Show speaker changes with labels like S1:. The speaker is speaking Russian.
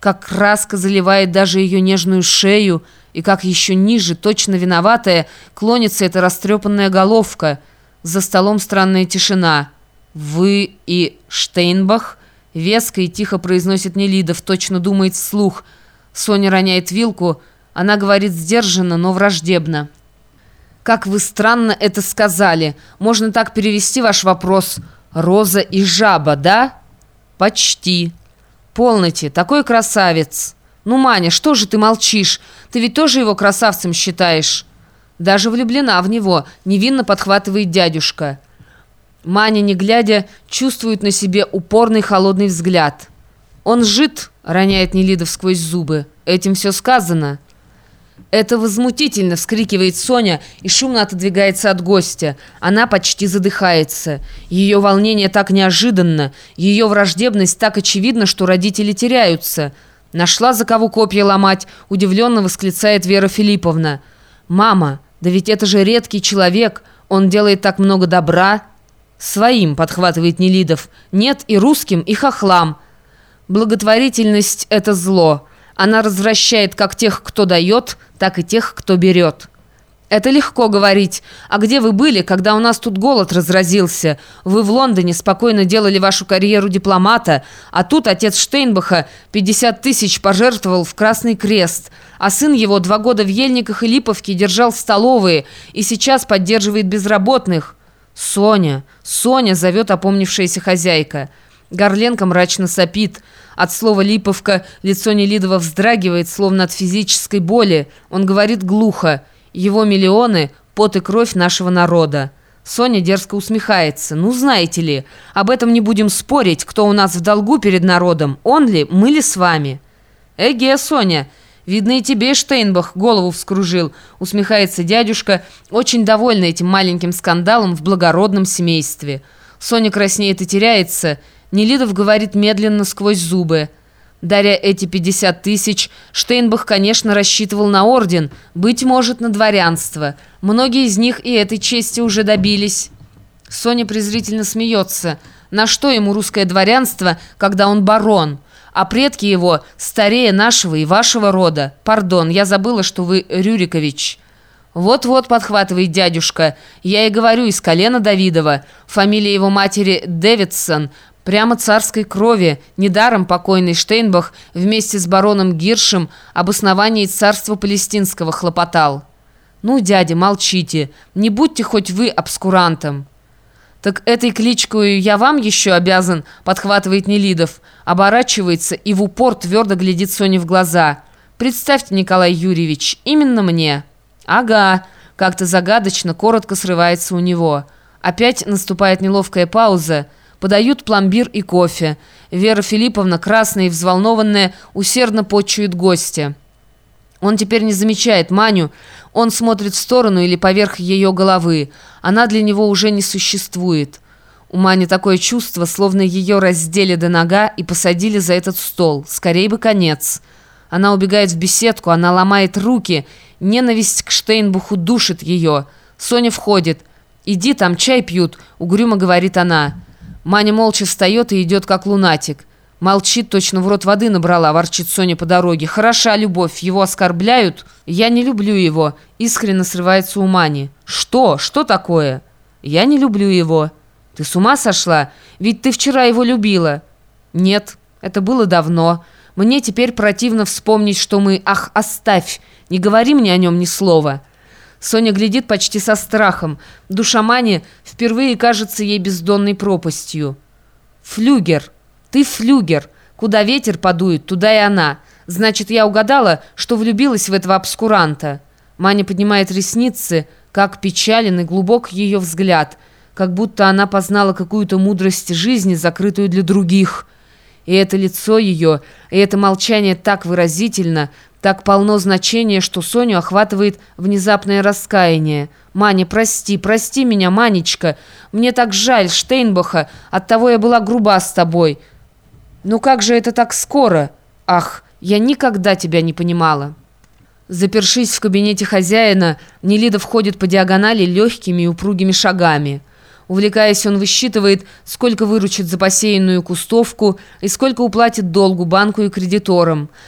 S1: как краска заливает даже ее нежную шею, и как еще ниже, точно виноватая, клонится эта растрепанная головка. За столом странная тишина. «Вы и Штейнбах?» Веско и тихо произносит Нелидов, точно думает вслух. Соня роняет вилку. Она говорит сдержанно, но враждебно. «Как вы странно это сказали. Можно так перевести ваш вопрос. Роза и жаба, да?» «Почти». «Полноте, такой красавец!» «Ну, Маня, что же ты молчишь? Ты ведь тоже его красавцем считаешь?» «Даже влюблена в него», — невинно подхватывает дядюшка. Маня, не глядя, чувствует на себе упорный холодный взгляд. «Он жит», — роняет Нелидов сквозь зубы. «Этим все сказано». «Это возмутительно!» – вскрикивает Соня и шумно отодвигается от гостя. Она почти задыхается. Ее волнение так неожиданно, ее враждебность так очевидна, что родители теряются. «Нашла за кого копья ломать!» – удивленно восклицает Вера Филипповна. «Мама, да ведь это же редкий человек, он делает так много добра!» «Своим!» – подхватывает Нелидов. «Нет и русским, и хохлам!» «Благотворительность – это зло!» Она развращает как тех, кто дает, так и тех, кто берет. Это легко говорить. А где вы были, когда у нас тут голод разразился? Вы в Лондоне спокойно делали вашу карьеру дипломата, а тут отец Штейнбаха 50 тысяч пожертвовал в Красный Крест, а сын его два года в Ельниках и Липовке держал столовые и сейчас поддерживает безработных. Соня, Соня, зовет опомнившаяся хозяйка. Горленко мрачно сопит. От слова «липовка» лицо Нелидова вздрагивает, словно от физической боли. Он говорит глухо. Его миллионы – пот и кровь нашего народа. Соня дерзко усмехается. «Ну, знаете ли, об этом не будем спорить, кто у нас в долгу перед народом, он ли, мы ли с вами?» «Эге, Соня, видно и тебе Штейнбах голову вскружил», усмехается дядюшка, очень довольный этим маленьким скандалом в благородном семействе. Соня краснеет и теряется – Нелидов говорит медленно сквозь зубы. Даря эти 50 тысяч, Штейнбах, конечно, рассчитывал на орден, быть может, на дворянство. Многие из них и этой чести уже добились. Соня презрительно смеется. На что ему русское дворянство, когда он барон? А предки его старее нашего и вашего рода. Пардон, я забыла, что вы Рюрикович. «Вот-вот», — подхватывает дядюшка, — «я и говорю из колена Давидова. Фамилия его матери Дэвидсон, Прямо царской крови, недаром покойный Штейнбах вместе с бароном Гиршем об основании царства палестинского хлопотал. «Ну, дядя, молчите, не будьте хоть вы обскурантом». «Так этой кличкой я вам еще обязан», — подхватывает Нелидов, оборачивается и в упор твердо глядит Соне в глаза. «Представьте, Николай Юрьевич, именно мне». «Ага», — как-то загадочно, коротко срывается у него. Опять наступает неловкая пауза — Подают пломбир и кофе. Вера Филипповна, красная и взволнованная, усердно почует гостя. Он теперь не замечает Маню, он смотрит в сторону или поверх ее головы. Она для него уже не существует. У Мани такое чувство, словно ее раздели до нога и посадили за этот стол. Скорей бы конец. Она убегает в беседку, она ломает руки. Ненависть к Штейнбуху душит ее. Соня входит. «Иди, там чай пьют», — угрюмо говорит она. Маня молча встает и идет, как лунатик. Молчит, точно в рот воды набрала, ворчит Соня по дороге. Хороша любовь, его оскорбляют. Я не люблю его. Искренне срывается у Мани. Что? Что такое? Я не люблю его. Ты с ума сошла? Ведь ты вчера его любила. Нет, это было давно. Мне теперь противно вспомнить, что мы... Ах, оставь! Не говори мне о нем ни слова. Соня глядит почти со страхом. Душа Мани впервые кажется ей бездонной пропастью. «Флюгер! Ты флюгер! Куда ветер подует, туда и она. Значит, я угадала, что влюбилась в этого обскуранта». Маня поднимает ресницы, как печален и глубок ее взгляд, как будто она познала какую-то мудрость жизни, закрытую для других. И это лицо ее, и это молчание так выразительно, так полно значения, что Соню охватывает внезапное раскаяние. «Маня, прости, прости меня, Манечка. Мне так жаль Штейнбаха, оттого я была груба с тобой. Ну как же это так скоро? Ах, я никогда тебя не понимала». Запершись в кабинете хозяина, Нелида входит по диагонали легкими и упругими шагами. Увлекаясь, он высчитывает, сколько выручит за посеянную кустовку и сколько уплатит долгу банку и кредиторам.